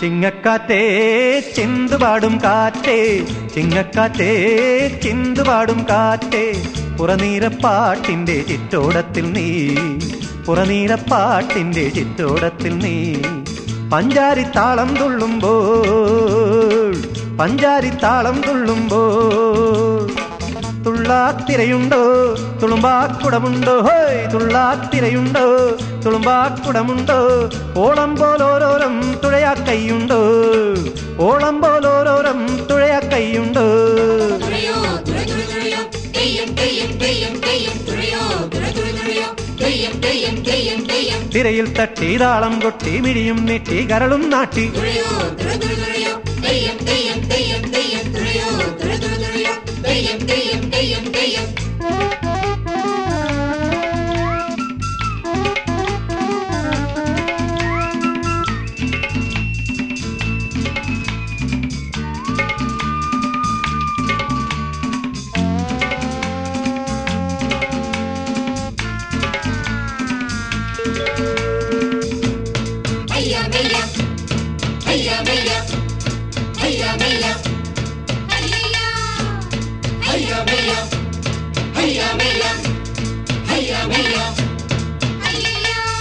ചിങ്ങക്കാറ്റേ ചിന്തുപാടും കാറ്റേ. ചിങ്ങക്കാത്തേ ചിന്തുപാടും കാറ്റേ. പുറനീരപ്പാട്ടിന്റെ ചിറ്റോടത്തിൽ നീ. പുറനീരപ്പാട്ടിന്റെ ചിറ്റോടത്തിൽ നീ. പഞ്ചാരി താളം തുള്ളുമ്പോൾ പഞ്ചാരി താളം തുള്ളുമ്പോൾ തുള്ളാത്തിരയുണ്ടോ തുളുമ്പാക്കുടമുണ്ടോ ഹോയ് തുള്ളാത്തിരയുണ്ടോ തുളുമ്പാക്കുടമുണ്ടോ ഓളം പോലോരോരം തുഴയാക്കൈയുണ്ടോ ഓളം പോലോരോരം തുഴയാക്കൈയുണ്ടോ திரையில் தட்டி தாளம் கொட்டி மிடியும் நெட்டி கரலும் நாட்டி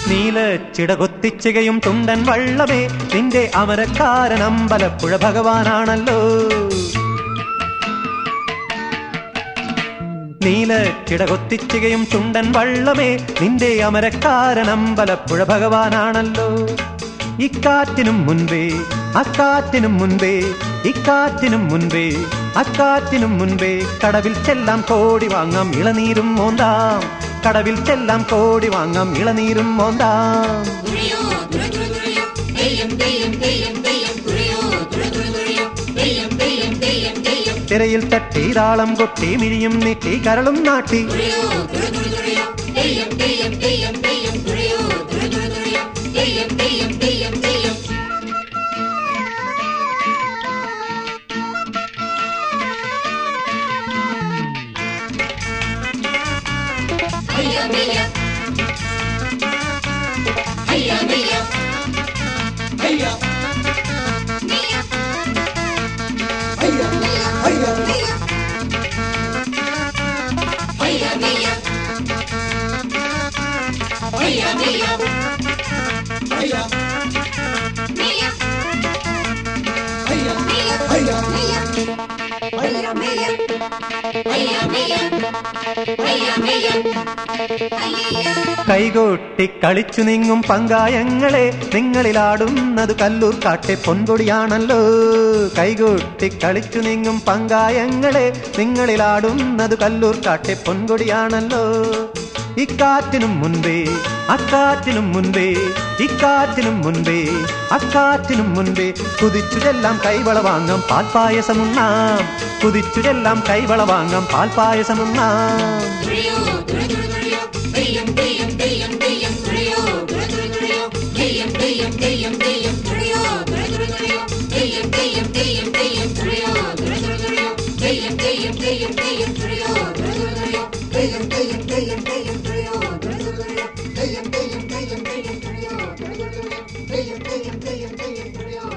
നീല ചിടകൊത്തിച്ചുകയും തുണ്ടൻ വള്ളമേ നിന്റെ അമരക്കാരൻ അമ്പലപ്പുഴ ഭഗവാനാണല്ലോ. നീല ചിടകൊത്തിച്ചുകയും തുണ്ടൻ വള്ളമേ നിന്റെ അമരക്കാരൻ അമ്പലപ്പുഴ ഭഗവാനാണല്ലോ. ഇക്കാറ്റിനും മുൻപേ അക്കാറ്റിനും മുൻപേ ഇക്കാറ്റിനും മുൻപേ അക്കാറ്റിനും മുൻപേ കടവിൽ ചെല്ലാം കോടി വാങ്ങാം ഇളനീരും മോന്താം. കടവിൽ ചെല്ലാം കോടി വാങ്ങാം ഇളനീരും മോന്താം തിരയിൽ തട്ടി താളം കൊട്ടി മിഴിയും നീട്ടി കരളും നാട്ടി mía, mía. കൈകൊട്ടി കളിച്ചു നീങ്ങും പങ്കായങ്ങളെ നിങ്ങളിലാടുന്നത് കല്ലൂർ കാട്ടെ പൊൻകൊടിയാണല്ലോ കൈകൊട്ടി കളിച്ചു നീങ്ങും പങ്കായങ്ങളെ നിങ്ങളിലാടുന്നത് കല്ലൂർ കാട്ടെ പൊൻകൊടിയാണല്ലോ ഇക്കാറ്റിനും മുൻപേ அக்காற்றிலும் முன்பே இக்காற்றிலும் முன்பே அக்காற்றிலும் முன்பே குதிச்சுடெல்லாம் கைவள வாங்கம் பால் பாயசமும் நாம் குதிச்சுடெல்லாம் கைவள வாங்கம் பால் பாயசமும் நாம் Hey, hey, hey, hey, hey. billion billion billion billion billion